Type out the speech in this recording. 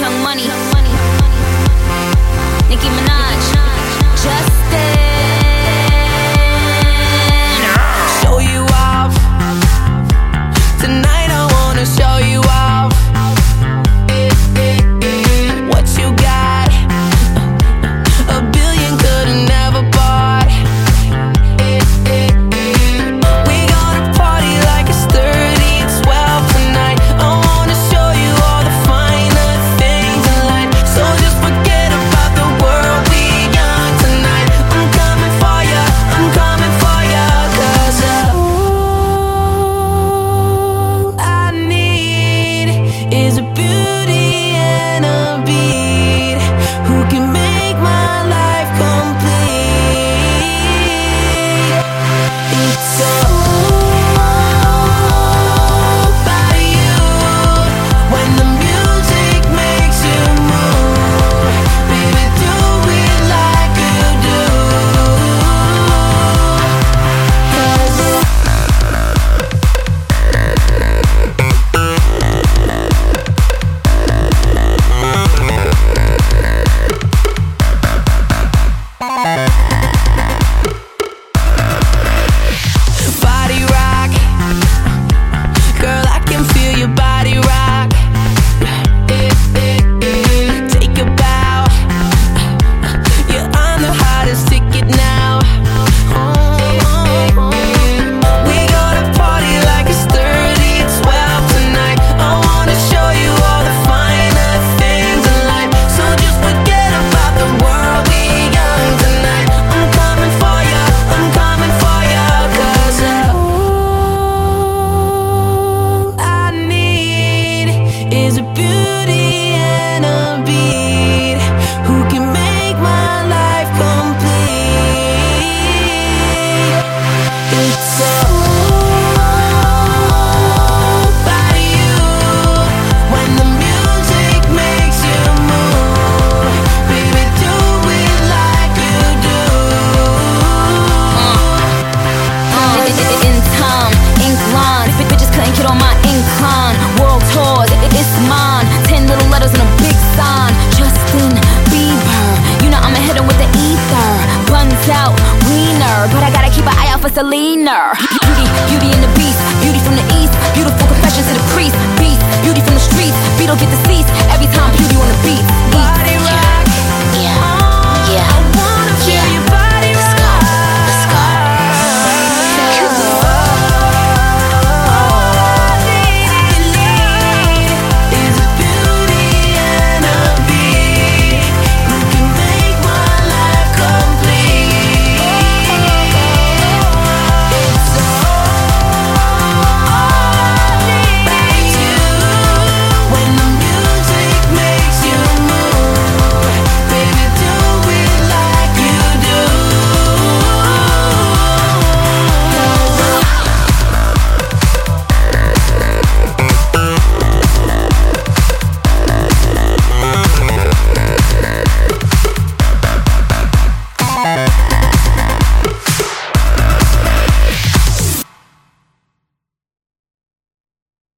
Young Money, Nicki Minaj, Justin. is a lines. Big bitches couldn't get on my incline. World tours, it, it's mine. Ten little letters and a big sign. Justin Bieber, you know I'm a him with the ether. Buns out, wiener, but I gotta keep an eye out for Selena. Beauty, beauty and the beast, beauty from the east, beautiful confessions to the priest, beast, beauty from the streets, beetle get deceased. Every